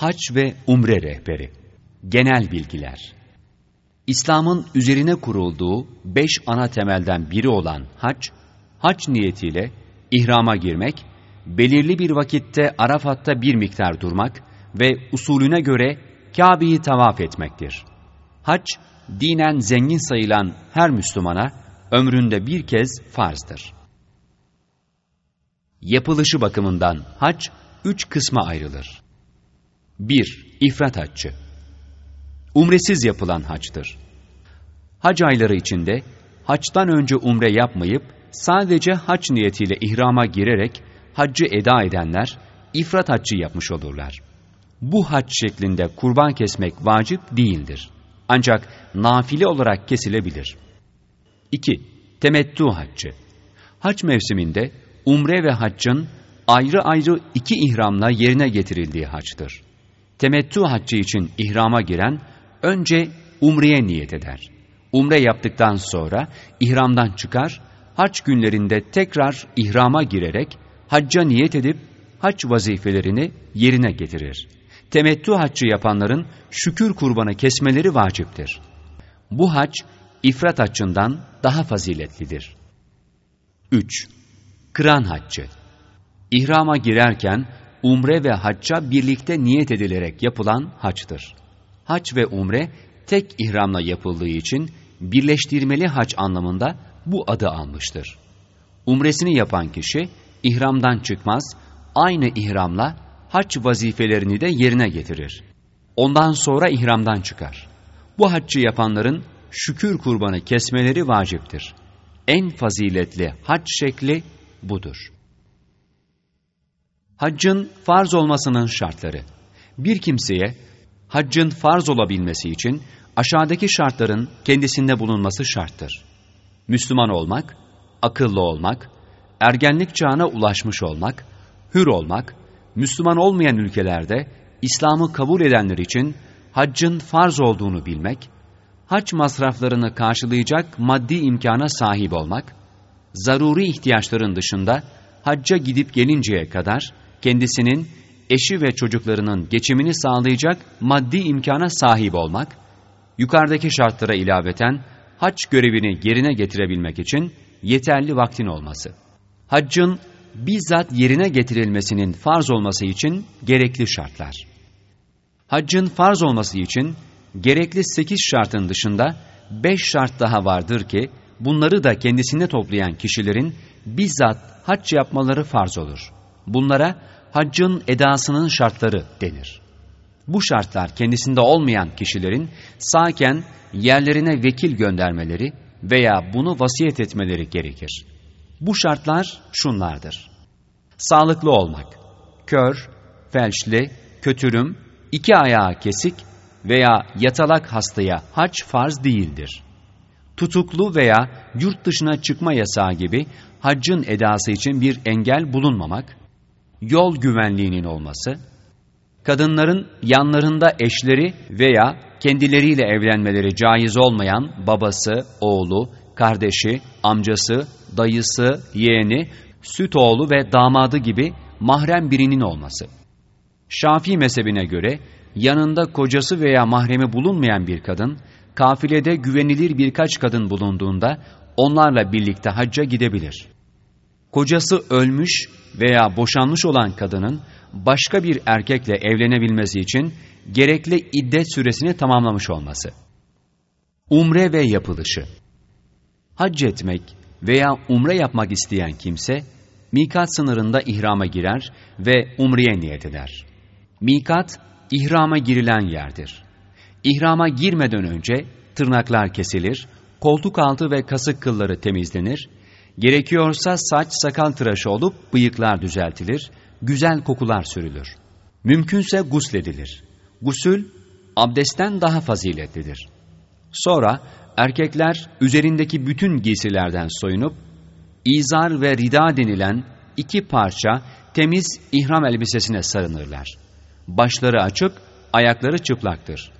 Hac ve Umre Rehberi Genel Bilgiler İslam'ın üzerine kurulduğu beş ana temelden biri olan hac, hac niyetiyle ihrama girmek, belirli bir vakitte Arafat'ta bir miktar durmak ve usulüne göre Kabe'yi tavaf etmektir. Hac, dinen zengin sayılan her Müslümana ömründe bir kez farzdır. Yapılışı bakımından hac, üç kısma ayrılır. 1. İfrat haccı. Umresiz yapılan haçtır. Hac ayları içinde haçtan önce umre yapmayıp sadece haç niyetiyle ihrama girerek haccı eda edenler ifrat haccı yapmış olurlar. Bu hac şeklinde kurban kesmek vacip değildir. Ancak nafile olarak kesilebilir. 2. Temettü haccı. Hac mevsiminde umre ve haccın ayrı ayrı iki ihramla yerine getirildiği haçtır. Temettü haccı için ihrama giren önce umreye niyet eder. Umre yaptıktan sonra ihramdan çıkar, hac günlerinde tekrar ihrama girerek hacca niyet edip hac vazifelerini yerine getirir. Temettü haccı yapanların şükür kurbanı kesmeleri vaciptir. Bu hac ifrat haccından daha faziletlidir. 3. Kıran haccı İhrama girerken umre ve hacca birlikte niyet edilerek yapılan haçtır. Hac ve umre tek ihramla yapıldığı için birleştirmeli hac anlamında bu adı almıştır. Umresini yapan kişi ihramdan çıkmaz, aynı ihramla hac vazifelerini de yerine getirir. Ondan sonra ihramdan çıkar. Bu haccı yapanların şükür kurbanı kesmeleri vaciptir. En faziletli hac şekli budur. Haccın farz olmasının şartları. Bir kimseye haccın farz olabilmesi için aşağıdaki şartların kendisinde bulunması şarttır. Müslüman olmak, akıllı olmak, ergenlik çağına ulaşmış olmak, hür olmak, Müslüman olmayan ülkelerde İslam'ı kabul edenler için haccın farz olduğunu bilmek, hac masraflarını karşılayacak maddi imkana sahip olmak, zaruri ihtiyaçların dışında hacca gidip gelinceye kadar kendisinin, eşi ve çocuklarının geçimini sağlayacak maddi imkana sahip olmak, yukarıdaki şartlara ilaveten hac görevini yerine getirebilmek için yeterli vaktin olması. Haccın bizzat yerine getirilmesinin farz olması için gerekli şartlar. Haccın farz olması için gerekli sekiz şartın dışında beş şart daha vardır ki bunları da kendisinde toplayan kişilerin bizzat hac yapmaları farz olur. Bunlara haccın edasının şartları denir. Bu şartlar kendisinde olmayan kişilerin sağken yerlerine vekil göndermeleri veya bunu vasiyet etmeleri gerekir. Bu şartlar şunlardır. Sağlıklı olmak, kör, felçli, kötürüm, iki ayağı kesik veya yatalak hastaya hac farz değildir. Tutuklu veya yurt dışına çıkma yasağı gibi haccın edası için bir engel bulunmamak, yol güvenliğinin olması, kadınların yanlarında eşleri veya kendileriyle evlenmeleri caiz olmayan babası, oğlu, kardeşi, amcası, dayısı, yeğeni, süt oğlu ve damadı gibi mahrem birinin olması. Şafii mezhebine göre yanında kocası veya mahremi bulunmayan bir kadın, kafilede güvenilir birkaç kadın bulunduğunda onlarla birlikte hacca gidebilir. Kocası ölmüş veya boşanmış olan kadının başka bir erkekle evlenebilmesi için gerekli iddet süresini tamamlamış olması. Umre ve yapılışı Hac etmek veya umre yapmak isteyen kimse, mikat sınırında ihrama girer ve umreye niyet eder. Mikat, ihrama girilen yerdir. İhrama girmeden önce tırnaklar kesilir, koltuk altı ve kasık kılları temizlenir, gerekiyorsa saç sakal tıraşı olup bıyıklar düzeltilir, güzel kokular sürülür. Mümkünse gusledilir. Gusül, abdestten daha faziletlidir. Sonra erkekler üzerindeki bütün giysilerden soyunup, izar ve rida denilen iki parça temiz ihram elbisesine sarınırlar. Başları açık, ayakları çıplaktır.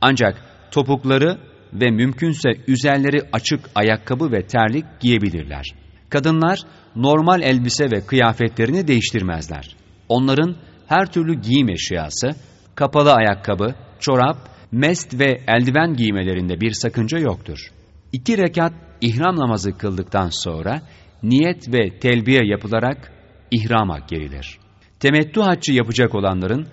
Ancak topukları ve mümkünse üzerleri açık ayakkabı ve terlik giyebilirler. Kadınlar normal elbise ve kıyafetlerini değiştirmezler. Onların her türlü giyim eşyası, kapalı ayakkabı, çorap, mest ve eldiven giymelerinde bir sakınca yoktur. İki rekat ihram namazı kıldıktan sonra niyet ve telbiye yapılarak ihrama girilir. Temettü haccı yapacak olanların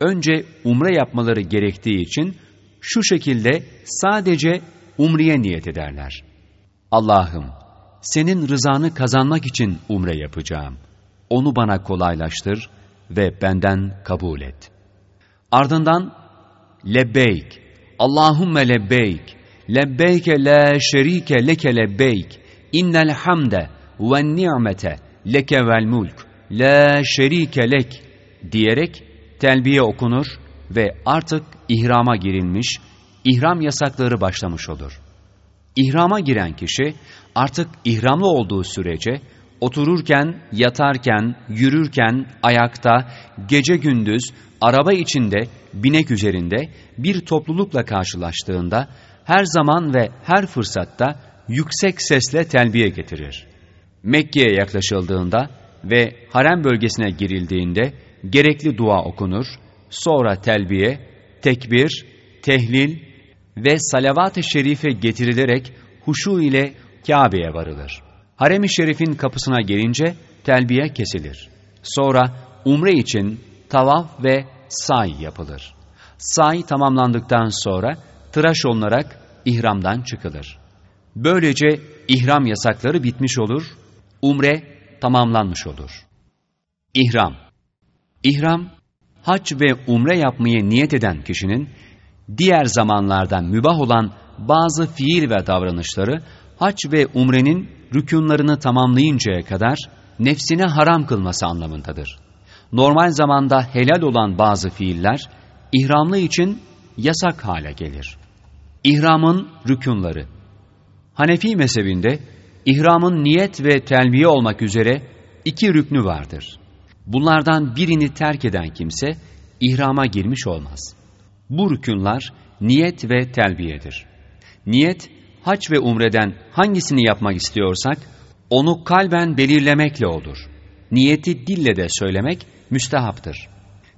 önce umre yapmaları gerektiği için şu şekilde sadece umreye niyet ederler. Allah'ım senin rızanı kazanmak için umre yapacağım. Onu bana kolaylaştır ve benden kabul et. Ardından lebbeyk, Allahümme lebbeyk, lebbeyke la şerike leke lebbeyk, innel hamde ve ni'mete leke vel mulk, la şerike lek diyerek telbiye okunur ve artık ihrama girilmiş, ihram yasakları başlamış olur. İhrama giren kişi artık ihramlı olduğu sürece otururken, yatarken, yürürken, ayakta, gece gündüz, araba içinde, binek üzerinde bir toplulukla karşılaştığında her zaman ve her fırsatta yüksek sesle telbiye getirir. Mekke'ye yaklaşıldığında ve harem bölgesine girildiğinde gerekli dua okunur, sonra telbiye, tekbir, tehlil ve salavat-ı şerife getirilerek huşu ile Kabe'ye varılır. Harem-i Şerif'in kapısına gelince telbiye kesilir. Sonra umre için tavaf ve say yapılır. Say tamamlandıktan sonra tıraş olunarak ihramdan çıkılır. Böylece ihram yasakları bitmiş olur, umre tamamlanmış olur. İhram İhram, hac ve umre yapmayı niyet eden kişinin diğer zamanlarda mübah olan bazı fiil ve davranışları hac ve umrenin rükünlarını tamamlayıncaya kadar nefsine haram kılması anlamındadır. Normal zamanda helal olan bazı fiiller ihramlı için yasak hale gelir. İhramın rükünleri Hanefi mezhebinde ihramın niyet ve telbiye olmak üzere iki rüknü vardır. Bunlardan birini terk eden kimse ihrama girmiş olmaz. Bu rükünler niyet ve telbiyedir. Niyet, hac ve umreden hangisini yapmak istiyorsak, onu kalben belirlemekle olur. Niyeti dille de söylemek müstehaptır.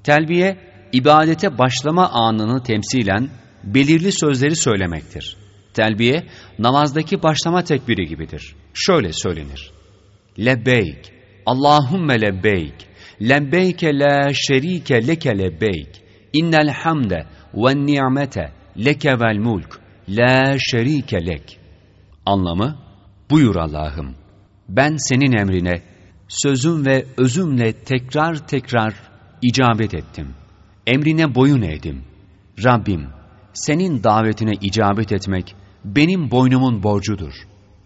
Telbiye, ibadete başlama anını temsilen belirli sözleri söylemektir. Telbiye, namazdaki başlama tekbiri gibidir. Şöyle söylenir. Lebbeyk, Allahümme lebbeyk, lebbeyke la şerike leke lebbeyk, innel hamde leke vel mulk, La şerike lek. Anlamı, buyur Allah'ım, ben senin emrine, sözüm ve özümle tekrar tekrar icabet ettim. Emrine boyun eğdim. Rabbim, senin davetine icabet etmek, benim boynumun borcudur.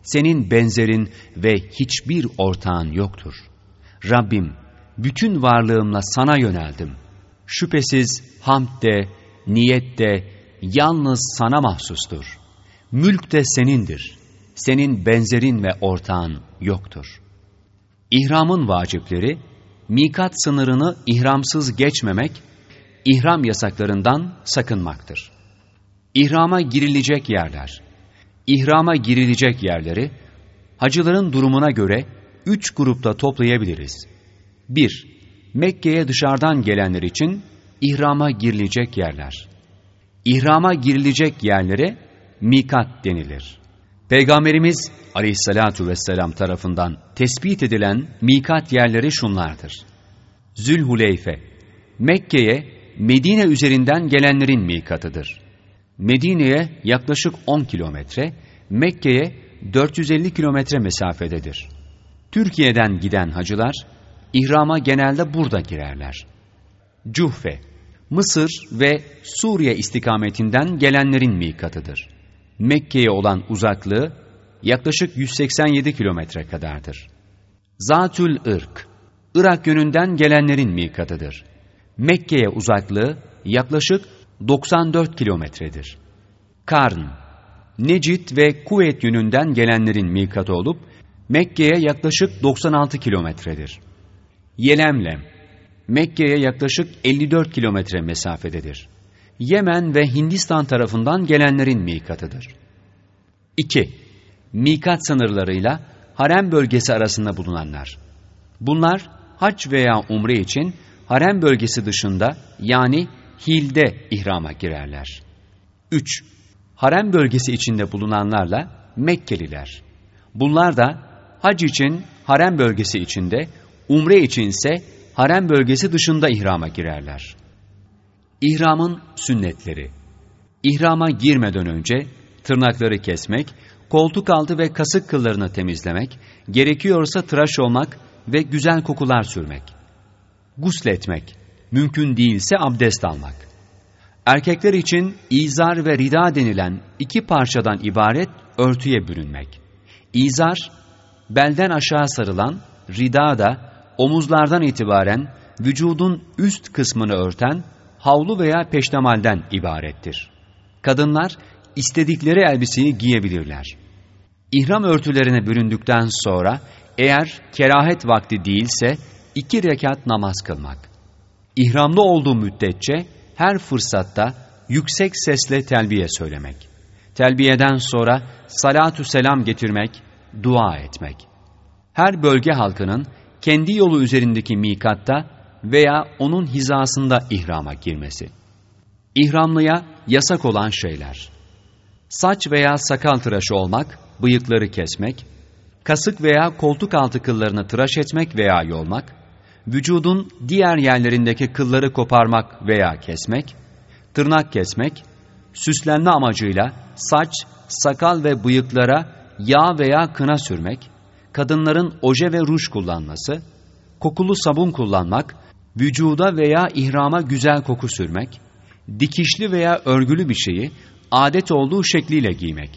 Senin benzerin ve hiçbir ortağın yoktur. Rabbim, bütün varlığımla sana yöneldim. Şüphesiz hamd de, niyet de, yalnız sana mahsustur. Mülk de senindir. Senin benzerin ve ortağın yoktur. İhramın vacipleri, mikat sınırını ihramsız geçmemek, ihram yasaklarından sakınmaktır. İhrama girilecek yerler, İhrama girilecek yerleri, hacıların durumuna göre üç grupta toplayabiliriz. 1- Mekke'ye dışarıdan gelenler için ihrama girilecek yerler ihrama girilecek yerlere mikat denilir. Peygamberimiz aleyhissalatu vesselam tarafından tespit edilen mikat yerleri şunlardır. Zülhuleyfe, Mekke'ye Medine üzerinden gelenlerin mikatıdır. Medine'ye yaklaşık 10 kilometre, Mekke'ye 450 kilometre mesafededir. Türkiye'den giden hacılar, ihrama genelde burada girerler. Cuhfe, Mısır ve Suriye istikametinden gelenlerin mikatıdır. Mekke'ye olan uzaklığı yaklaşık 187 kilometre kadardır. Zatül Irk, Irak yönünden gelenlerin mikatıdır. Mekke'ye uzaklığı yaklaşık 94 kilometredir. Karn, Necit ve Kuveyt yönünden gelenlerin mikatı olup Mekke'ye yaklaşık 96 kilometredir. Yelemlem, Mekke'ye yaklaşık 54 kilometre mesafededir. Yemen ve Hindistan tarafından gelenlerin mikatıdır. 2. Mikat sınırlarıyla harem bölgesi arasında bulunanlar. Bunlar hac veya umre için harem bölgesi dışında yani hilde ihrama girerler. 3. Harem bölgesi içinde bulunanlarla Mekkeliler. Bunlar da hac için harem bölgesi içinde, umre için ise harem bölgesi dışında ihrama girerler. İhramın sünnetleri İhrama girmeden önce tırnakları kesmek, koltuk altı ve kasık kıllarını temizlemek, gerekiyorsa tıraş olmak ve güzel kokular sürmek. Gusletmek, mümkün değilse abdest almak. Erkekler için izar ve rida denilen iki parçadan ibaret örtüye bürünmek. İzar, belden aşağı sarılan, rida da omuzlardan itibaren vücudun üst kısmını örten havlu veya peştemalden ibarettir. Kadınlar istedikleri elbiseyi giyebilirler. İhram örtülerine büründükten sonra eğer kerahet vakti değilse iki rekat namaz kılmak. İhramlı olduğu müddetçe her fırsatta yüksek sesle telbiye söylemek. Telbiyeden sonra salatü selam getirmek, dua etmek. Her bölge halkının kendi yolu üzerindeki mikatta veya onun hizasında ihrama girmesi. İhramlıya yasak olan şeyler. Saç veya sakal tıraşı olmak, bıyıkları kesmek, kasık veya koltuk altı kıllarını tıraş etmek veya yolmak, vücudun diğer yerlerindeki kılları koparmak veya kesmek, tırnak kesmek, süslenme amacıyla saç, sakal ve bıyıklara yağ veya kına sürmek, kadınların oje ve ruj kullanması, kokulu sabun kullanmak, vücuda veya ihrama güzel koku sürmek, dikişli veya örgülü bir şeyi adet olduğu şekliyle giymek,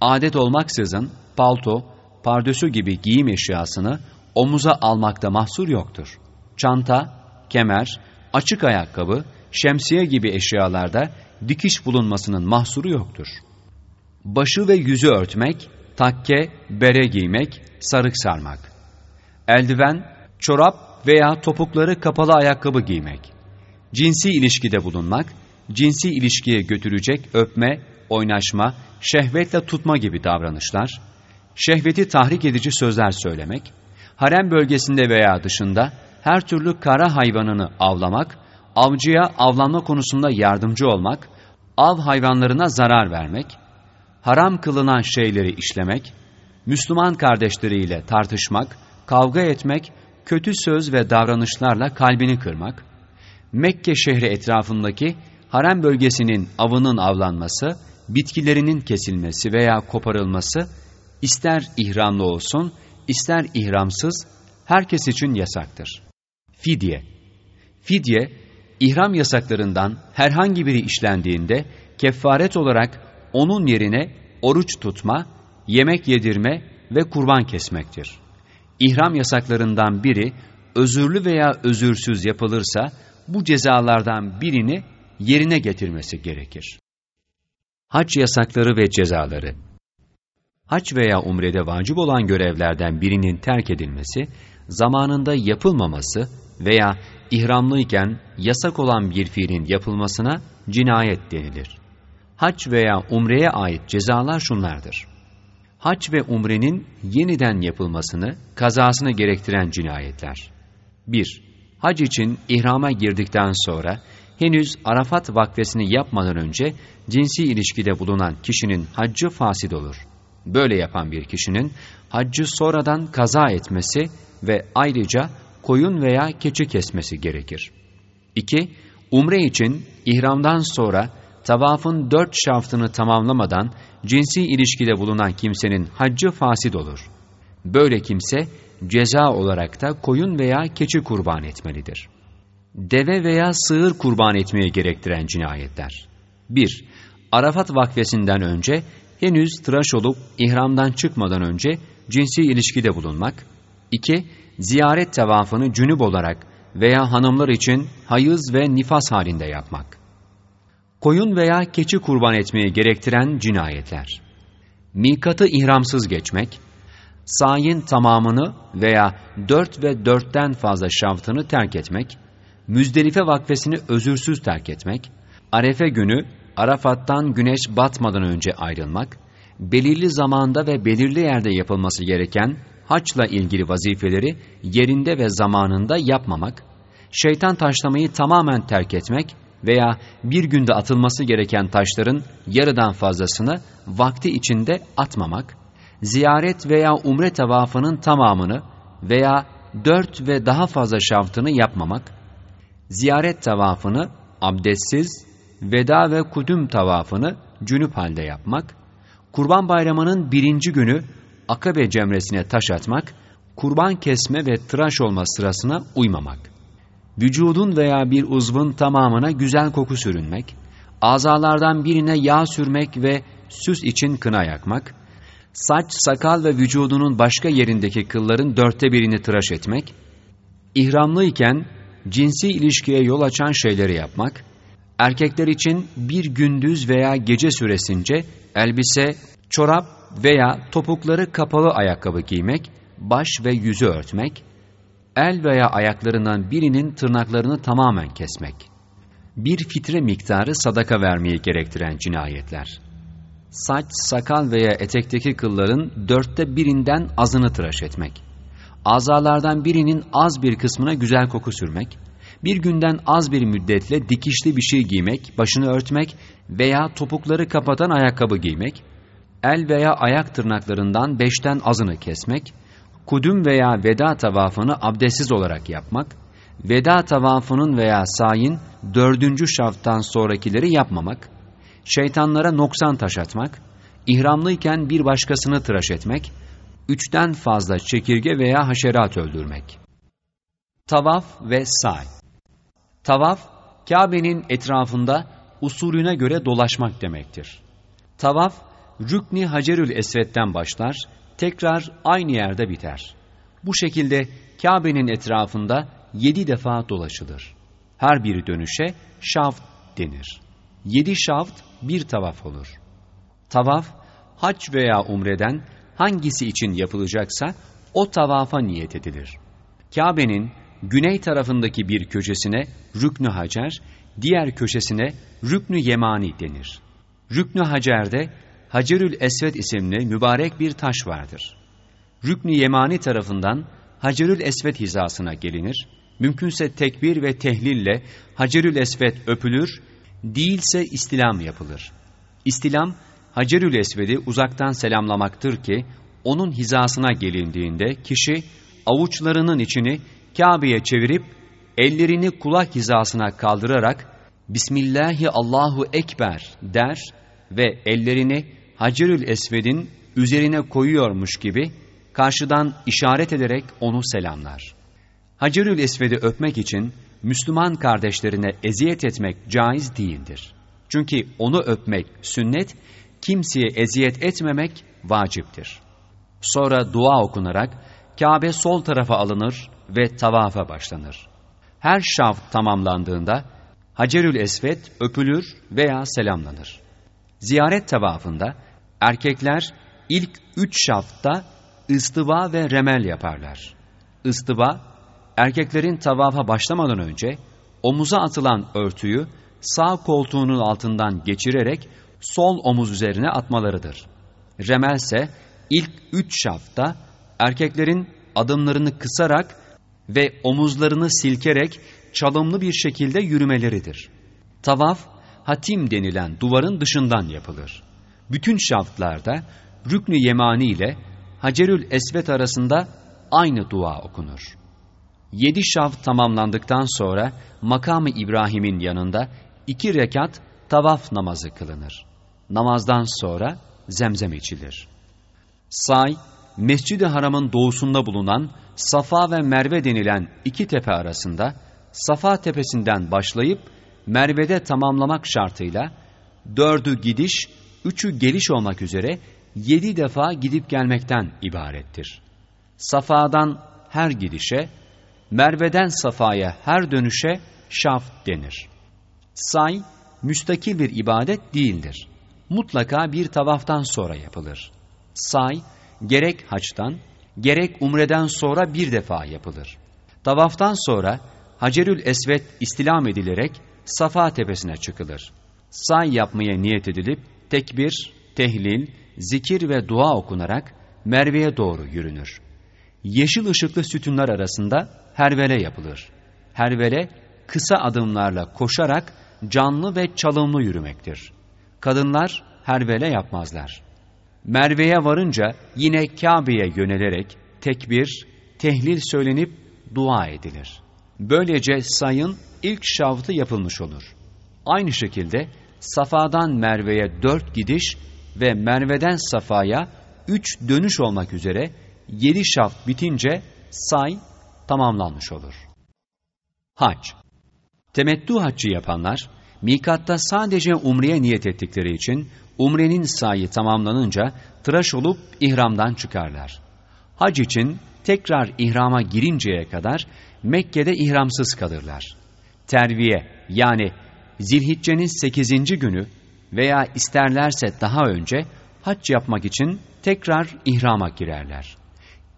adet olmaksızın palto, pardösü gibi giyim eşyasını omuza almakta mahsur yoktur. Çanta, kemer, açık ayakkabı, şemsiye gibi eşyalarda dikiş bulunmasının mahsuru yoktur. Başı ve yüzü örtmek, takke, bere giymek, sarık sarmak. Eldiven, çorap veya topukları kapalı ayakkabı giymek. Cinsi ilişkide bulunmak, cinsi ilişkiye götürecek öpme, oynaşma, şehvetle tutma gibi davranışlar, şehveti tahrik edici sözler söylemek, harem bölgesinde veya dışında her türlü kara hayvanını avlamak, avcıya avlanma konusunda yardımcı olmak, av hayvanlarına zarar vermek, haram kılınan şeyleri işlemek, Müslüman kardeşleriyle tartışmak, kavga etmek, kötü söz ve davranışlarla kalbini kırmak, Mekke şehri etrafındaki harem bölgesinin avının avlanması, bitkilerinin kesilmesi veya koparılması, ister ihramlı olsun, ister ihramsız, herkes için yasaktır. Fidye Fidye, ihram yasaklarından herhangi biri işlendiğinde kefaret olarak onun yerine oruç tutma, yemek yedirme ve kurban kesmektir. İhram yasaklarından biri özürlü veya özürsüz yapılırsa bu cezalardan birini yerine getirmesi gerekir. Hac yasakları ve cezaları Hac veya umrede vacip olan görevlerden birinin terk edilmesi, zamanında yapılmaması veya ihramlıyken yasak olan bir fiilin yapılmasına cinayet denilir. Hac veya umreye ait cezalar şunlardır. Hac ve umrenin yeniden yapılmasını, kazasını gerektiren cinayetler. 1. Hac için ihrama girdikten sonra henüz Arafat vakfesini yapmadan önce cinsi ilişkide bulunan kişinin haccı fasid olur. Böyle yapan bir kişinin haccı sonradan kaza etmesi ve ayrıca koyun veya keçi kesmesi gerekir. 2. Umre için ihramdan sonra tavafın dört şaftını tamamlamadan cinsi ilişkide bulunan kimsenin haccı fasid olur. Böyle kimse ceza olarak da koyun veya keçi kurban etmelidir. Deve veya sığır kurban etmeye gerektiren cinayetler. 1. Arafat vakfesinden önce henüz tıraş olup ihramdan çıkmadan önce cinsi ilişkide bulunmak. 2. Ziyaret tevafını cünüp olarak veya hanımlar için hayız ve nifas halinde yapmak. Koyun veya keçi kurban etmeye gerektiren cinayetler. Mikatı ihramsız geçmek, sayin tamamını veya dört ve dörtten fazla şaftını terk etmek, Müzdelife vakfesini özürsüz terk etmek, Arefe günü Arafat'tan güneş batmadan önce ayrılmak, belirli zamanda ve belirli yerde yapılması gereken haçla ilgili vazifeleri yerinde ve zamanında yapmamak, şeytan taşlamayı tamamen terk etmek veya bir günde atılması gereken taşların yarıdan fazlasını vakti içinde atmamak, ziyaret veya umre tavafının tamamını veya dört ve daha fazla şaftını yapmamak, ziyaret tavafını abdestsiz, veda ve kudüm tavafını cünüp halde yapmak, kurban bayramının birinci günü akabe cemresine taş atmak, kurban kesme ve tıraş olma sırasına uymamak, vücudun veya bir uzvun tamamına güzel koku sürünmek, azalardan birine yağ sürmek ve süs için kına yakmak, saç, sakal ve vücudunun başka yerindeki kılların dörtte birini tıraş etmek, ihramlıyken cinsi ilişkiye yol açan şeyleri yapmak, erkekler için bir gündüz veya gece süresince elbise, çorap veya topukları kapalı ayakkabı giymek, baş ve yüzü örtmek, el veya ayaklarından birinin tırnaklarını tamamen kesmek, bir fitre miktarı sadaka vermeyi gerektiren cinayetler. Saç, sakal veya etekteki kılların dörtte birinden azını tıraş etmek, azalardan birinin az bir kısmına güzel koku sürmek, bir günden az bir müddetle dikişli bir şey giymek, başını örtmek veya topukları kapatan ayakkabı giymek, el veya ayak tırnaklarından beşten azını kesmek, kudüm veya veda tavafını abdestsiz olarak yapmak, veda tavafının veya sayin dördüncü şafttan sonrakileri yapmamak, şeytanlara noksan taş atmak, ihramlıyken bir başkasını tıraş etmek, üçten fazla çekirge veya haşerat öldürmek. Tavaf ve say Tavaf, Kabe'nin etrafında usulüne göre dolaşmak demektir. Tavaf, Rükni Hacerül Esved'den başlar, tekrar aynı yerde biter. Bu şekilde Kabe'nin etrafında yedi defa dolaşılır. Her bir dönüşe şaft denir. Yedi şaft bir tavaf olur. Tavaf, hac veya umreden hangisi için yapılacaksa o tavafa niyet edilir. Kabe'nin güney tarafındaki bir köşesine Rüknü Hacer, diğer köşesine Rüknü Yemani denir. Rüknü Hacer'de Hacerül Esved isimli mübarek bir taş vardır. Rüknü Yemani tarafından Hacerül Esved hizasına gelinir, mümkünse tekbir ve tehlille Hacerül Esved öpülür, değilse istilam yapılır. İstilam, Hacerül Esved'i uzaktan selamlamaktır ki, onun hizasına gelindiğinde kişi avuçlarının içini Kabe'ye çevirip ellerini kulak hizasına kaldırarak Bismillahi Allahu Ekber der ve ellerini Hacerül Esved'in üzerine koyuyormuş gibi karşıdan işaret ederek onu selamlar. Hacerül Esved'i öpmek için Müslüman kardeşlerine eziyet etmek caiz değildir. Çünkü onu öpmek sünnet, kimseye eziyet etmemek vaciptir. Sonra dua okunarak Kabe sol tarafa alınır ve tavafa başlanır. Her şaft tamamlandığında Hacerül Esved öpülür veya selamlanır. Ziyaret tavafında erkekler ilk üç şaftta ıstıva ve remel yaparlar. Istıva, erkeklerin tavafa başlamadan önce omuza atılan örtüyü sağ koltuğunun altından geçirerek sol omuz üzerine atmalarıdır. Remel ise ilk üç şafta erkeklerin adımlarını kısarak ve omuzlarını silkerek çalımlı bir şekilde yürümeleridir. Tavaf, hatim denilen duvarın dışından yapılır. Bütün şaftlarda Rüknü Yemani ile Hacerül Esvet arasında aynı dua okunur. Yedi şaft tamamlandıktan sonra makamı İbrahim'in yanında iki rekat tavaf namazı kılınır. Namazdan sonra zemzem içilir. Say, Mescid-i Haram'ın doğusunda bulunan Safa ve Merve denilen iki tepe arasında Safa tepesinden başlayıp Merve'de tamamlamak şartıyla dördü gidiş, üçü geliş olmak üzere yedi defa gidip gelmekten ibarettir. Safa'dan her gidişe, Merve'den Safa'ya her dönüşe şaf denir. Say, müstakil bir ibadet değildir. Mutlaka bir tavaftan sonra yapılır. Say, gerek haçtan, gerek umreden sonra bir defa yapılır. Tavaftan sonra Hacerül Esvet istilam edilerek Safa tepesine çıkılır. Say yapmaya niyet edilip tekbir, tehlil, zikir ve dua okunarak Merve'ye doğru yürünür. Yeşil ışıklı sütunlar arasında hervele yapılır. Hervele kısa adımlarla koşarak canlı ve çalımlı yürümektir. Kadınlar hervele yapmazlar. Merve'ye varınca yine Kabe'ye yönelerek tekbir, tehlil söylenip dua edilir. Böylece sayın ilk şavtı yapılmış olur. Aynı şekilde Safa'dan Merve'ye dört gidiş ve Merve'den Safa'ya üç dönüş olmak üzere yedi şaft bitince say tamamlanmış olur. Hac Temettü haccı yapanlar, mikatta sadece umreye niyet ettikleri için umrenin sayı tamamlanınca tıraş olup ihramdan çıkarlar. Hac için tekrar ihrama girinceye kadar Mekke'de ihramsız kalırlar. Terviye yani Zilhicce'nin 8. günü veya isterlerse daha önce hac yapmak için tekrar ihrama girerler.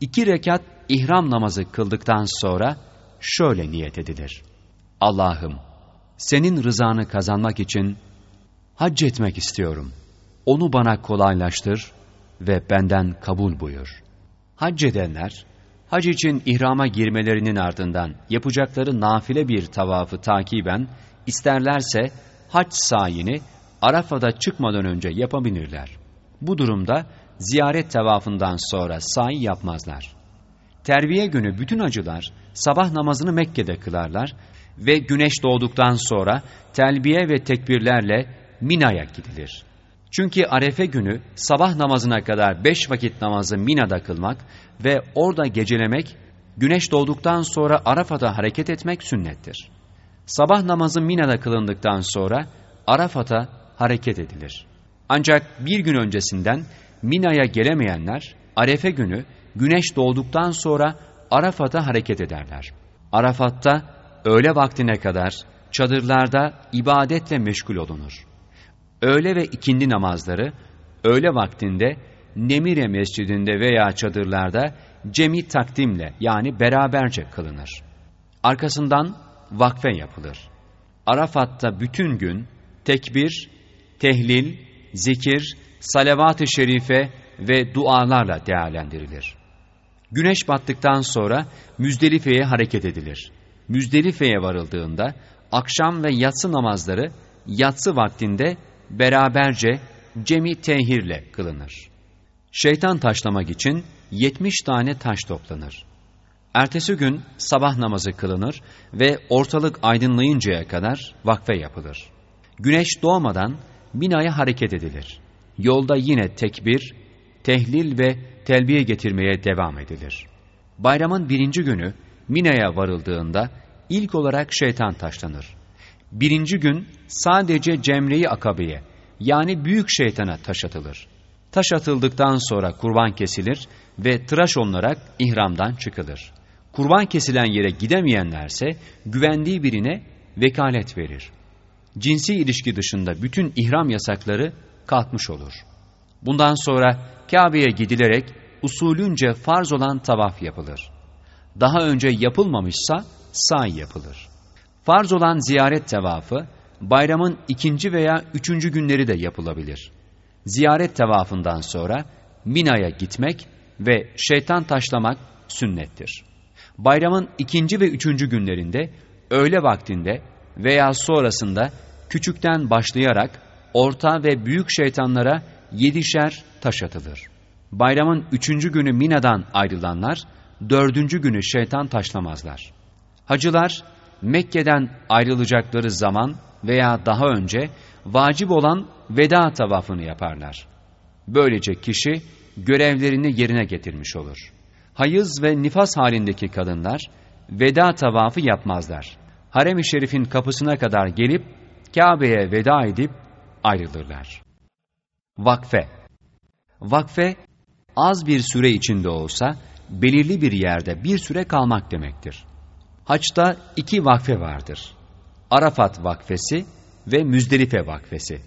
İki rekat ihram namazı kıldıktan sonra şöyle niyet edilir. Allah'ım senin rızanı kazanmak için hac etmek istiyorum. Onu bana kolaylaştır ve benden kabul buyur. Hac edenler, hac için ihrama girmelerinin ardından yapacakları nafile bir tavafı takiben, isterlerse hac sayini Arafa'da çıkmadan önce yapabilirler. Bu durumda ziyaret tavafından sonra sahi yapmazlar. Terbiye günü bütün acılar sabah namazını Mekke'de kılarlar ve güneş doğduktan sonra telbiye ve tekbirlerle Mina'ya gidilir. Çünkü Arefe günü sabah namazına kadar beş vakit namazı Mina'da kılmak ve orada gecelemek, güneş doğduktan sonra Arafat'a hareket etmek sünnettir. Sabah namazı Mina'da kılındıktan sonra Arafat'a hareket edilir. Ancak bir gün öncesinden Mina'ya gelemeyenler Arefe günü güneş doğduktan sonra Arafat'a hareket ederler. Arafat'ta öğle vaktine kadar çadırlarda ibadetle meşgul olunur. Öğle ve ikindi namazları öğle vaktinde Nemire mescidinde veya çadırlarda cemi takdimle yani beraberce kılınır. Arkasından vakfe yapılır. Arafat'ta bütün gün tekbir, tehlil, zikir, salavat-ı şerife ve dualarla değerlendirilir. Güneş battıktan sonra Müzdelife'ye hareket edilir. Müzdelife'ye varıldığında akşam ve yatsı namazları yatsı vaktinde beraberce cemi tehirle kılınır. Şeytan taşlamak için 70 tane taş toplanır. Ertesi gün sabah namazı kılınır ve ortalık aydınlayıncaya kadar vakfe yapılır. Güneş doğmadan Mina'ya hareket edilir. Yolda yine tekbir, tehlil ve telbiye getirmeye devam edilir. Bayramın birinci günü Mina'ya varıldığında ilk olarak şeytan taşlanır. Birinci gün sadece Cemre-i Akabe'ye yani büyük şeytana taş atılır. Taş atıldıktan sonra kurban kesilir ve tıraş olunarak ihramdan çıkılır. Kurban kesilen yere gidemeyenlerse güvendiği birine vekalet verir. Cinsi ilişki dışında bütün ihram yasakları kalkmış olur. Bundan sonra Kabe'ye gidilerek usulünce farz olan tavaf yapılır. Daha önce yapılmamışsa say yapılır. Farz olan ziyaret tevafı, bayramın ikinci veya üçüncü günleri de yapılabilir. Ziyaret tevafından sonra Mina'ya gitmek ve şeytan taşlamak sünnettir. Bayramın ikinci ve üçüncü günlerinde, öğle vaktinde veya sonrasında küçükten başlayarak orta ve büyük şeytanlara yedişer taş atılır. Bayramın üçüncü günü Mina'dan ayrılanlar, dördüncü günü şeytan taşlamazlar. Hacılar, Mekke'den ayrılacakları zaman veya daha önce vacip olan veda tavafını yaparlar. Böylece kişi görevlerini yerine getirmiş olur. Hayız ve nifas halindeki kadınlar veda tavafı yapmazlar. Harem-i Şerif'in kapısına kadar gelip Kabe'ye veda edip ayrılırlar. Vakfe Vakfe, az bir süre içinde olsa belirli bir yerde bir süre kalmak demektir. Haçta iki vakfe vardır. Arafat vakfesi ve Müzdelife vakfesi.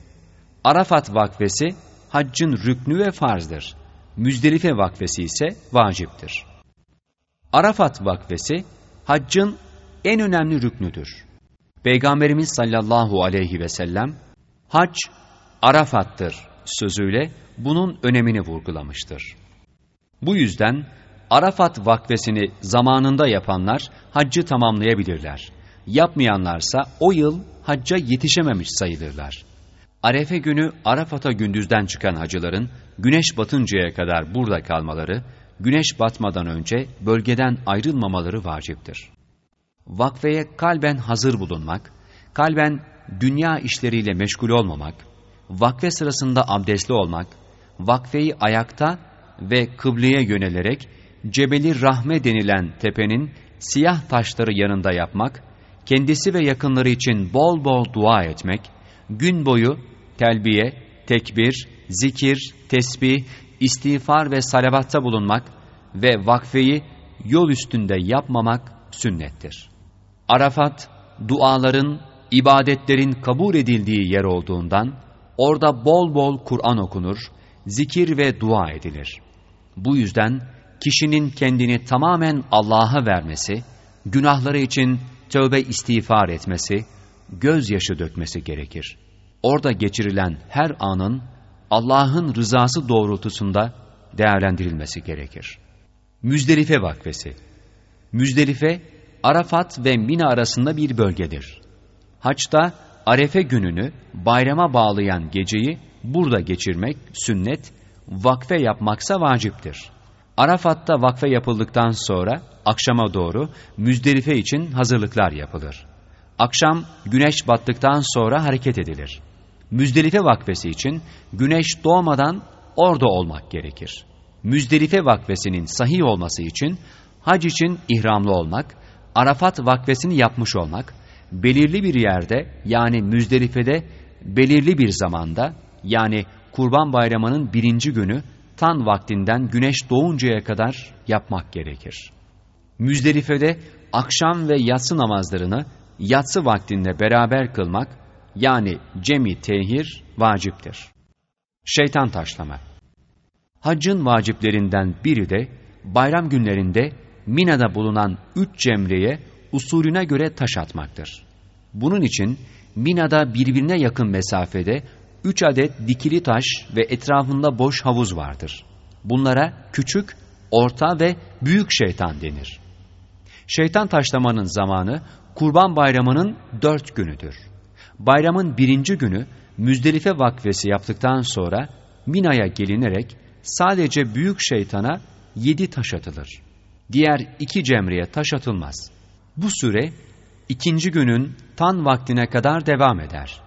Arafat vakfesi haccın rüknü ve farzdır. Müzdelife vakfesi ise vaciptir. Arafat vakfesi haccın en önemli rüknüdür. Peygamberimiz sallallahu aleyhi ve sellem hac Arafat'tır sözüyle bunun önemini vurgulamıştır. Bu yüzden Arafat vakfesini zamanında yapanlar haccı tamamlayabilirler. yapmayanlarsa o yıl hacca yetişememiş sayılırlar. Arefe günü Arafat'a gündüzden çıkan hacıların güneş batıncaya kadar burada kalmaları, güneş batmadan önce bölgeden ayrılmamaları vaciptir. Vakfeye kalben hazır bulunmak, kalben dünya işleriyle meşgul olmamak, vakfe sırasında abdestli olmak, vakfeyi ayakta ve kıbleye yönelerek Cebeli Rahme denilen tepenin siyah taşları yanında yapmak, kendisi ve yakınları için bol bol dua etmek, gün boyu telbiye, tekbir, zikir, tesbih, istiğfar ve salavatta bulunmak ve vakfeyi yol üstünde yapmamak sünnettir. Arafat, duaların, ibadetlerin kabul edildiği yer olduğundan, orada bol bol Kur'an okunur, zikir ve dua edilir. Bu yüzden kişinin kendini tamamen Allah'a vermesi, günahları için tövbe istiğfar etmesi, gözyaşı dökmesi gerekir. Orada geçirilen her anın Allah'ın rızası doğrultusunda değerlendirilmesi gerekir. Müzdelife Vakfesi Müzdelife, Arafat ve Mina arasında bir bölgedir. Haçta Arefe gününü bayrama bağlayan geceyi burada geçirmek sünnet, vakfe yapmaksa vaciptir. Arafat'ta vakfe yapıldıktan sonra akşama doğru Müzdelife için hazırlıklar yapılır. Akşam güneş battıktan sonra hareket edilir. Müzdelife vakfesi için güneş doğmadan orada olmak gerekir. Müzdelife vakfesinin sahih olması için hac için ihramlı olmak, Arafat vakfesini yapmış olmak, belirli bir yerde yani Müzdelife'de belirli bir zamanda yani Kurban Bayramı'nın birinci günü tan vaktinden güneş doğuncaya kadar yapmak gerekir. Müzdelife'de akşam ve yatsı namazlarını yatsı vaktinde beraber kılmak yani cemi tehir vaciptir. Şeytan taşlama Haccın vaciplerinden biri de bayram günlerinde Mina'da bulunan üç cemreye usulüne göre taş atmaktır. Bunun için Mina'da birbirine yakın mesafede üç adet dikili taş ve etrafında boş havuz vardır. Bunlara küçük, orta ve büyük şeytan denir. Şeytan taşlamanın zamanı Kurban Bayramı'nın dört günüdür. Bayramın birinci günü Müzdelife vakfesi yaptıktan sonra Mina'ya gelinerek sadece büyük şeytana yedi taş atılır. Diğer iki cemreye taş atılmaz. Bu süre ikinci günün tan vaktine kadar devam eder.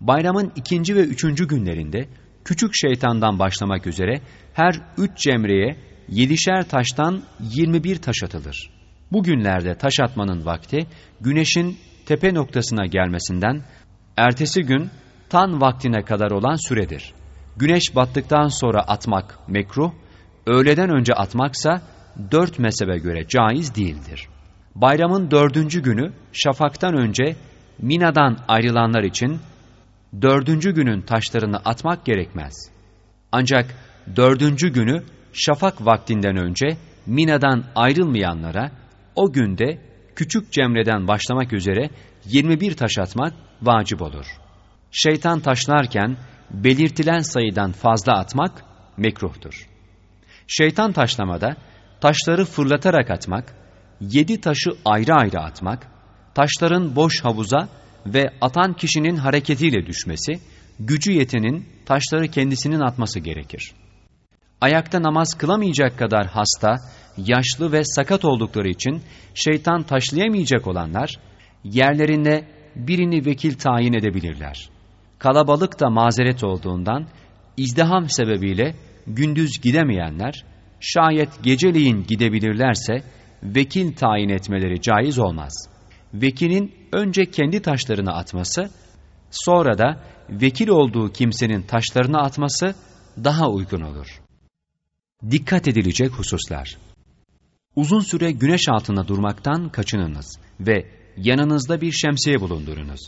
Bayramın ikinci ve üçüncü günlerinde küçük şeytandan başlamak üzere her üç cemreye yedişer taştan 21 taş atılır. Bu günlerde taş atmanın vakti güneşin tepe noktasına gelmesinden ertesi gün tan vaktine kadar olan süredir. Güneş battıktan sonra atmak mekruh, öğleden önce atmaksa dört mezhebe göre caiz değildir. Bayramın dördüncü günü şafaktan önce Mina'dan ayrılanlar için dördüncü günün taşlarını atmak gerekmez. Ancak dördüncü günü şafak vaktinden önce Mina'dan ayrılmayanlara o günde küçük cemreden başlamak üzere 21 taş atmak vacip olur. Şeytan taşlarken belirtilen sayıdan fazla atmak mekruhtur. Şeytan taşlamada taşları fırlatarak atmak, yedi taşı ayrı ayrı atmak, taşların boş havuza ve atan kişinin hareketiyle düşmesi, gücü yetenin taşları kendisinin atması gerekir. Ayakta namaz kılamayacak kadar hasta, yaşlı ve sakat oldukları için şeytan taşlayamayacak olanlar, yerlerinde birini vekil tayin edebilirler. Kalabalık da mazeret olduğundan, izdiham sebebiyle gündüz gidemeyenler, şayet geceliğin gidebilirlerse, vekil tayin etmeleri caiz olmaz. Vekilin önce kendi taşlarını atması, sonra da vekil olduğu kimsenin taşlarını atması daha uygun olur. Dikkat edilecek hususlar Uzun süre güneş altında durmaktan kaçınınız ve yanınızda bir şemsiye bulundurunuz.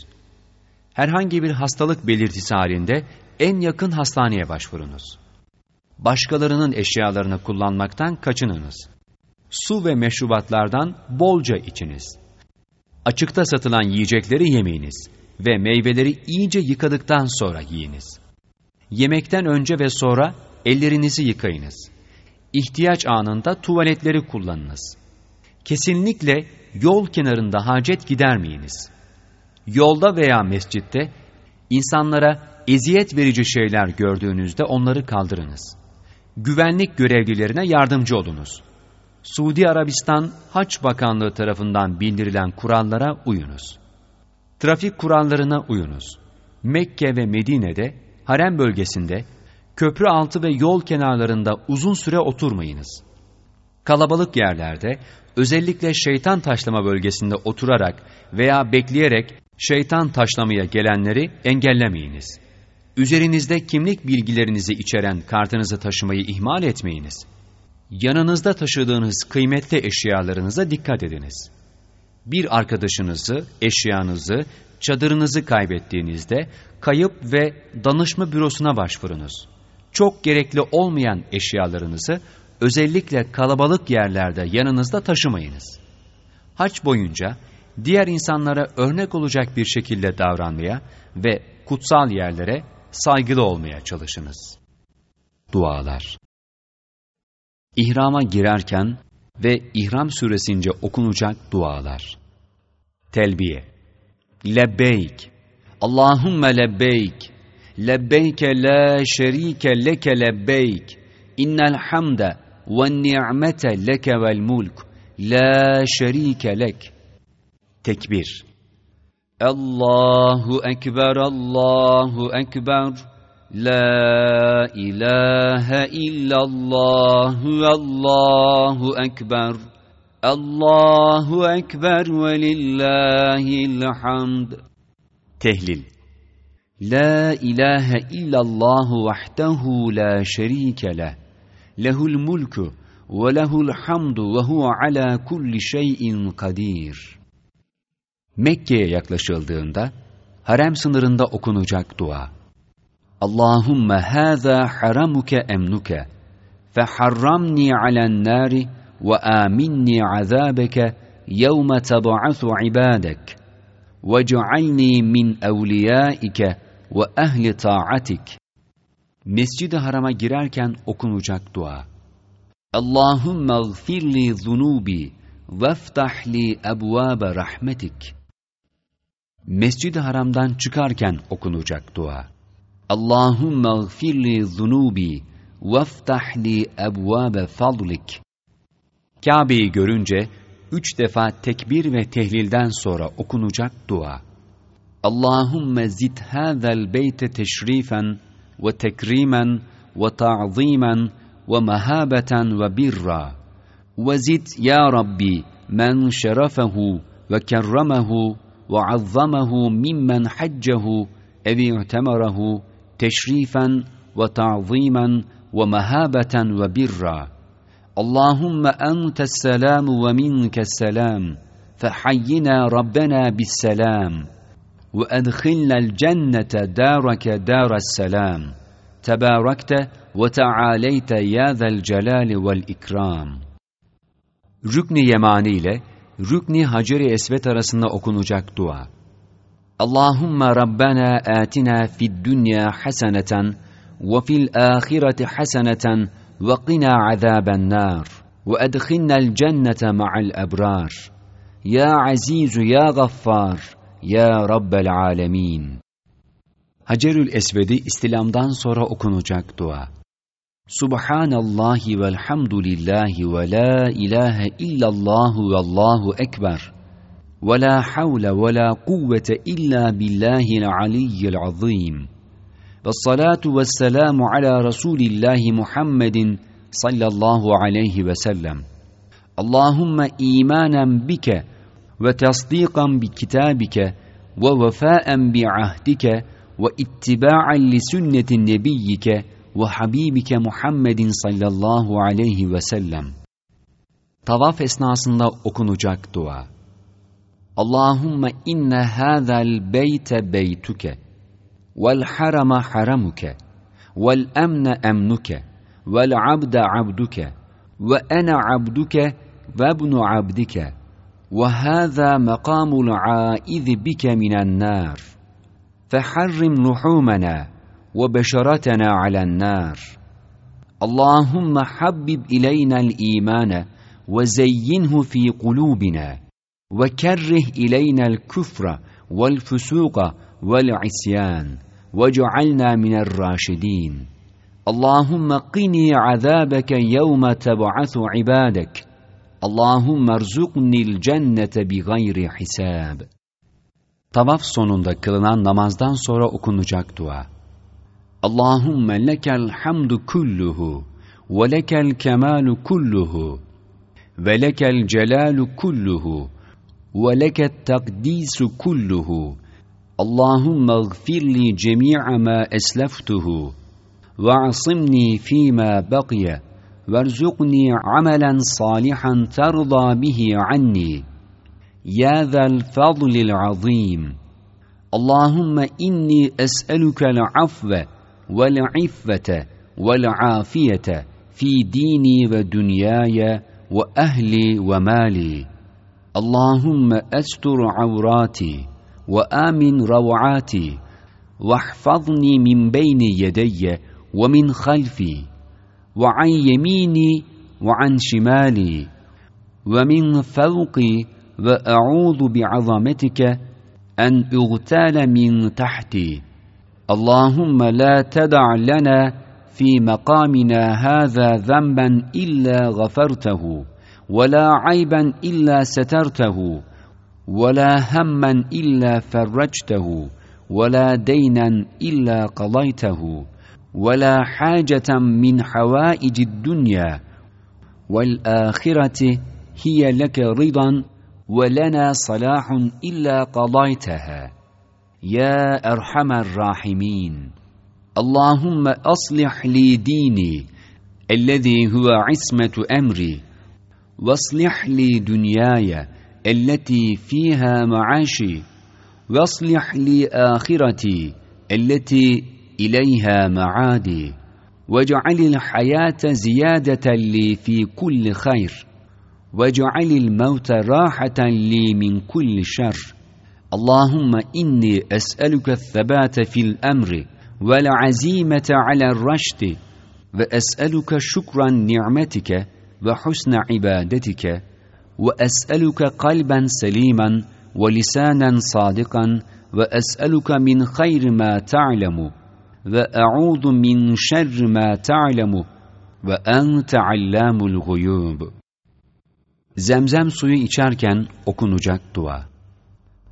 Herhangi bir hastalık belirtisi halinde en yakın hastaneye başvurunuz. Başkalarının eşyalarını kullanmaktan kaçınınız. Su ve meşrubatlardan bolca içiniz. Açıkta satılan yiyecekleri yemeyiniz ve meyveleri iyice yıkadıktan sonra yiyiniz. Yemekten önce ve sonra ellerinizi yıkayınız. İhtiyaç anında tuvaletleri kullanınız. Kesinlikle yol kenarında hacet gidermeyiniz. Yolda veya mescitte insanlara eziyet verici şeyler gördüğünüzde onları kaldırınız. Güvenlik görevlilerine yardımcı olunuz. Suudi Arabistan Haç Bakanlığı tarafından bildirilen kurallara uyunuz. Trafik kurallarına uyunuz. Mekke ve Medine'de, harem bölgesinde, köprü altı ve yol kenarlarında uzun süre oturmayınız. Kalabalık yerlerde, özellikle şeytan taşlama bölgesinde oturarak veya bekleyerek şeytan taşlamaya gelenleri engellemeyiniz. Üzerinizde kimlik bilgilerinizi içeren kartınızı taşımayı ihmal etmeyiniz. Yanınızda taşıdığınız kıymetli eşyalarınıza dikkat ediniz. Bir arkadaşınızı, eşyanızı, çadırınızı kaybettiğinizde kayıp ve danışma bürosuna başvurunuz. Çok gerekli olmayan eşyalarınızı özellikle kalabalık yerlerde yanınızda taşımayınız. Haç boyunca diğer insanlara örnek olacak bir şekilde davranmaya ve kutsal yerlere saygılı olmaya çalışınız. Dualar İhrama girerken ve ihram süresince okunacak dualar. Telbiye Lebbeyk Allahümme lebbeyk Lebbeyke la şerike leke lebbeyk İnnel hamde ve ni'mete leke vel mulk La şerike lek Tekbir Allahu Ekber Allahu Ekber La ilahe illallah Allahu Ekber Allahu Ekber ve lillahil hamd Tehlil La ilahe illallahu vahdehu la şerike le. Lehul mulku ve lehul hamdu ve huve ala kulli şeyin kadir. Mekke'ye yaklaşıldığında harem sınırında okunacak dua. Allahumme hâzâ haramuke emnuke fe harramni alen nâri ve âminni azâbeke yevme teb'asu ibâdek ve cealni min evliyâike ve ehli taatik. Mescid-i Haram'a girerken okunacak dua. Allahümme gfirli zunubi veftahli ebvâbe rahmetik. Mescid-i Haram'dan çıkarken okunacak dua. Allahümme gfirli zunubi veftahli ebvâbe fadlik. Kabe'yi görünce üç defa tekbir ve tehlilden sonra okunacak dua. Allahümme zid hâzel beyte teşrifen ve tekrimen ve ta'zimen ve mehabeten ve birra. Ve zid ya Rabbi men şerefehu ve kerremehu ve azzamehu mimmen haccehu ev i'temerehu teşrifen ve ta'zimen ve mehabeten وأدخلنا الجنة دارك دار السلام تباركت وتعاليت يا ذا الجلال والإكرام Rükni Yemani ile Rükni Hacer-i Esvet arasında okunacak dua. Allahumma Rabbana atina fid dunya haseneten ve fil ahireti haseneten ve qina azaben nar ve edkhinna'l cennete ma'al ebrar. Ya Aziz ya Gaffar Ya Rabbel Alemin. Hacerül Esved'i istilamdan sonra okunacak dua. Subhanallahi velhamdülillahi ve la ilahe illallahu ve allahu ekber. Ve la havle ve la kuvvete illa billahil aliyyil azim. Ve salatu ve selamu ala Resulillahi Muhammedin sallallahu aleyhi ve sellem. Allahümme imanen bike ve tasdikan bi kitabike ve vefaen bi ahdike ve ittiba'an li sünnetin nebiyyike ve habibike Muhammedin sallallahu aleyhi ve sellem. Tavaf esnasında okunacak dua. Allahümme inne hâzel beyte beytuke vel harama haramuke vel emne emnuke vel abde abduke ve ene abduke ve bunu abdike وهذا مقام العائذ بك من النار. فحرم لحومنا وبشرتنا على النار. اللهم حبب إلينا الإيمان وزينه في قلوبنا وكره إلينا الكفر والفسوق والعصيان واجعلنا من الراشدين. اللهم قني عذابك يوم تبعث عبادك Allahum erzuknil cennete bi gayri hisab. Tavaf sonunda kılınan namazdan sonra okunacak dua. Allahümme lekel hamdu kulluhu ve lekel kemalu kulluhu ve lekel celalu kulluhu ve leket takdisu kulluhu Allahümme gfirli cemi'a ma esleftuhu ve asimni fîmâ baqiye وارزقني عملا صالحا ترضى به عني. يا ذا الفضل العظيم. اللهم إني أسألك العفو والعفة والعافية في ديني ودنياي وأهلي ومالي. اللهم أستر عوراتي وآمن روعاتي واحفظني من بين يدي ومن خلفي. وعن يميني وعن شمالي. ومن فوقي وأعوذ بعظمتك أن أغتال من تحتي. اللهم لا تدع لنا في مقامنا هذا ذنبا إلا غفرته ولا عيبا إلا سترته ولا هما إلا فرجته ولا دينا إلا قضيته. ولا حاجة من حوائج الدنيا والآخرة هي لك رضا ولنا صلاح إلا قضيتها. يا أرحم الراحمين. اللهم أصلح لي ديني الذي هو عصمة أمري. واصلح لي دنياي التي فيها معاشي. واصلح لي آخرتي التي إليها معادي واجعل الحياة زيادة لي في كل خير واجعل الموت راحة لي من كل شر. اللهم إني أسألك الثبات في الأمر والعزيمة على الرشد وأسألك شكر نعمتك وحسن عبادتك وأسألك قلبا سليما ولسانا صادقا وأسألك من خير ما تعلم. ve e'udu min şerri ma ta'lemu ve ente allamul guyub. Zemzem suyu içerken okunacak dua.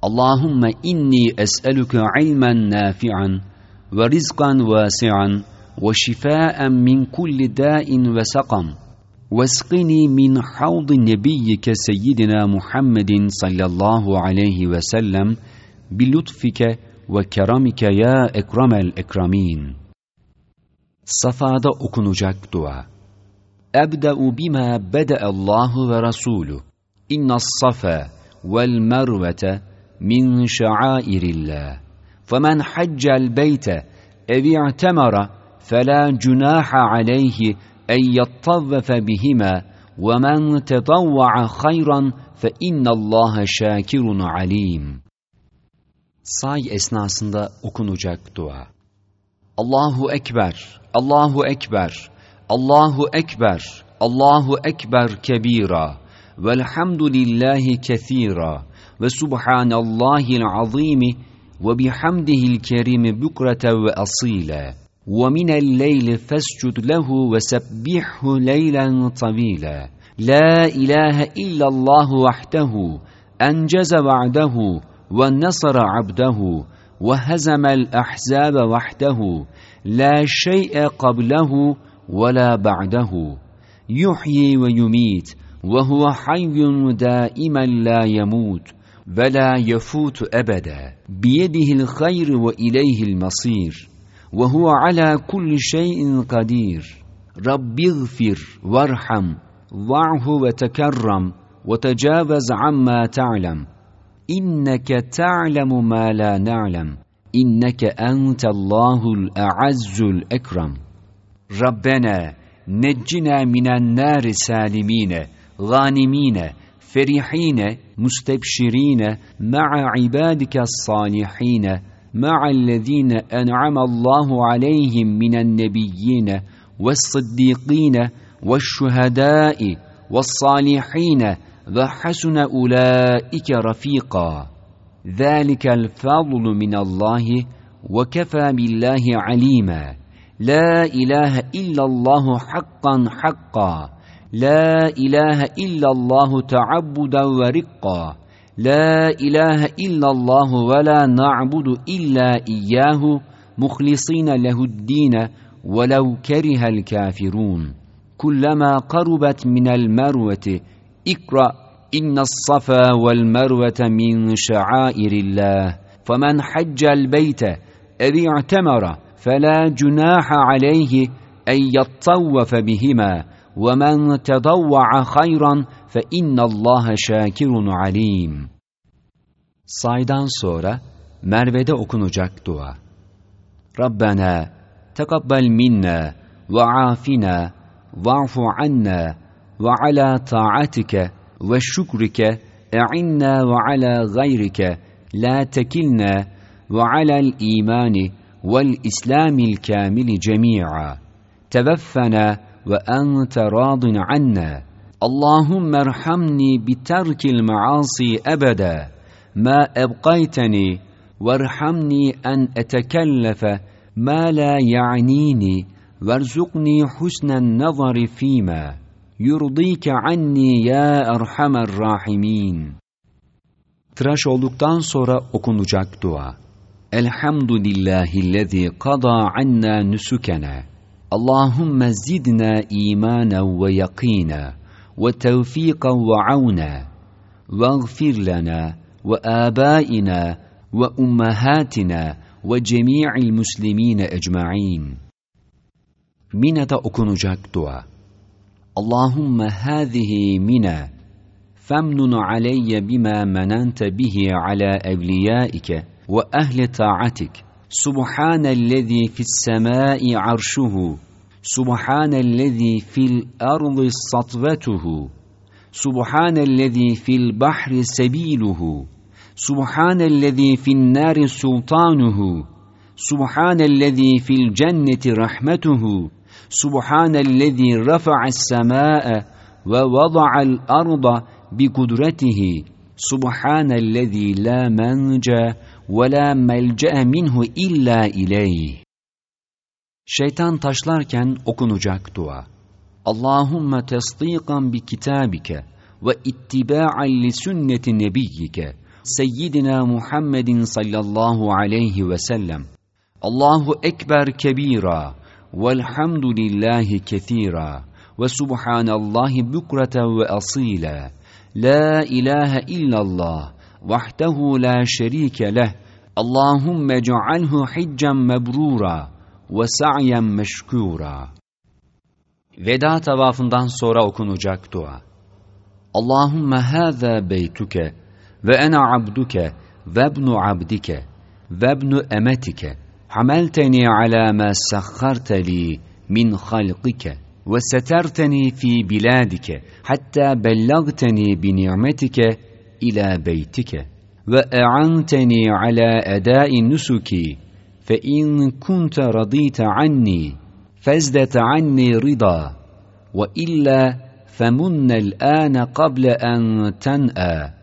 Allahümme inni es'elüke ilmen nafi'an ve rizkan vasi'an ve şifaen min kulli da'in ve sakam ve skini min havdi nebiyyike seyyidina Muhammedin sallallahu aleyhi ve sellem bi lütfike ve ya ekramel ekramin. Safada okunacak dua. Ebde'u bima bede'e Allahu ve Resulü. İnnas safa vel mervete min şa'airillah. Femen haccel beyte evi الْبَيْتَ fela اِعْتَمَرَ aleyhi en yattavvefe bihime ve men وَمَنْ hayran fe فَإِنَّ Allahe şakirun alim.'' Say esnasında okunacak dua. Allahu Ekber, Allahu Ekber, Allahu Ekber, Allahu Ekber kebira, velhamdülillahi kethira, ve subhanallahil azimi, ve bihamdihil kerimi bükrete ve asile, ve minel leyli fescud lehu ve sebbihhu leylen tavile, la ilahe illallahu vahdehu, enceze va'dehu, ونصر عبده وهزم الأحزاب وحده لا شيء قبله ولا بعده. يحيي ويميت وهو حي دائما لا يموت ولا يفوت أبدا. بيده الخير وإليه المصير وهو على كل شيء قدير. رب اغفر وارحم ضعه وتكرم وتجاوز عما تعلم. إنك تعلم ما لا نعلم. إنك أنت الله الأعز الأكرم. ربنا نجنا من النار سالمين غانمين فرحين مستبشرين مع عبادك الصالحين مع الذين أنعم الله عليهم من النبيين والصديقين والشهداء والصالحين وحسن أولئك رفيقا. ذلك الفضل من الله وكفى بالله عليما. لا إله إلا الله حقا حقا. لا إله إلا الله تعبدا ورقا. لا إله إلا الله ولا نعبد إلا إياه مخلصين له الدين ولو كره الكافرون. كلما قربت من المروة اقرأ إن الصفا والمروة من شعائر الله. فمن حج البيت أذ اعتمر فلا جناح عليه أن يطوف بهما. ومن تضوع خيرا فإن الله شاكر عليم. Saydan sonra Merve'de okunacak dua. Rabbena tekabbel minna ve afina wa'fu anna وعلى طاعتك وشكرك أعنا وعلى غيرك لا تكلنا وعلى الإيمان والإسلام الكامل جميعا. توفنا وأنت راض عنا. اللهم ارحمني بترك المعاصي أبدا. ما أبقيتني وارحمني أن أتكلف ما لا يعنيني. وارزقني حسن النظر فيما yurdike anni ya erhamer rahimin. Tıraş olduktan sonra okunacak dua. Elhamdülillahillezî kada anna nusukene. Allahümme zidna imana ve yakîna ve tevfîka ve avna. Vagfir lana ve âbâina ve ummahâtina ve cemî'il muslimîne ecma'in. Mina'da okunacak dua. اللهم هذه منى فامنن علي بما مننت به على أوليائك وأهل طاعتك. سبحان الذي في السماء عرشه سبحان الذي في الأرض سطوته سبحان الذي في البحر سبيله سبحان الذي في النار سلطانه سبحان الذي في الجنة رحمته. Subhanellezî rafa'as semâe ve vada'al arda bi kudretihi. Subhanellezî la mence ve la melce'e minhu illa ileyh. Şeytan taşlarken okunacak dua. Allahümme tasdikan bi kitabike ve ittiba'an li sünneti nebiyyike. Seyyidina Muhammedin sallallahu aleyhi ve sellem. Allahu ekber kebira velhamdülillahi kethira ve subhanallahi bukreten ve asila. La ilahe illallah vahdehu la şerike leh. Allahümme cealhu hiccen mebrura ve sa'yen meşkura. Veda tavafından sonra okunacak dua. Allahümme hâzâ beytuke ve ene abduke ve ibnu abdike ve ibnu emetike حملتني على ما سخرت لي من خلقك وسترتني في بلادك حتى بلغتني بنعمتك إلى بيتك وأعنتني على أداء نسكي فإن كنت رضيت عني فازدت عني رضا وإلا فمن الآن قبل أن تنأى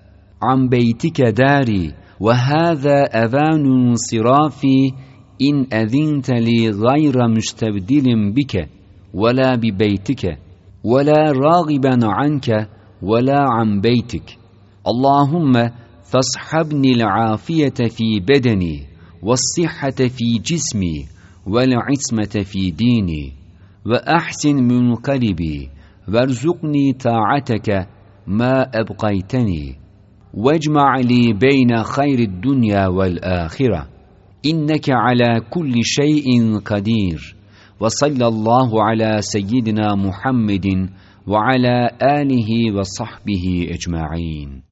عن بيتك داري وهذا أذان صرافي إن أذنت لي غير مستبدل بك ولا ببيتك ولا راغبا عنك ولا عن بيتك. اللهم فاصحبني العافية في بدني والصحة في جسمي والعصمة في ديني. وأحسن منقلبي وارزقني طاعتك ما أبقيتني. واجمع لي بين خير الدنيا والآخرة. inneke ala kulli şeyin kadir. Ve sallallahu ala seyyidina Muhammedin ve ala alihi ve sahbihi ecma'in.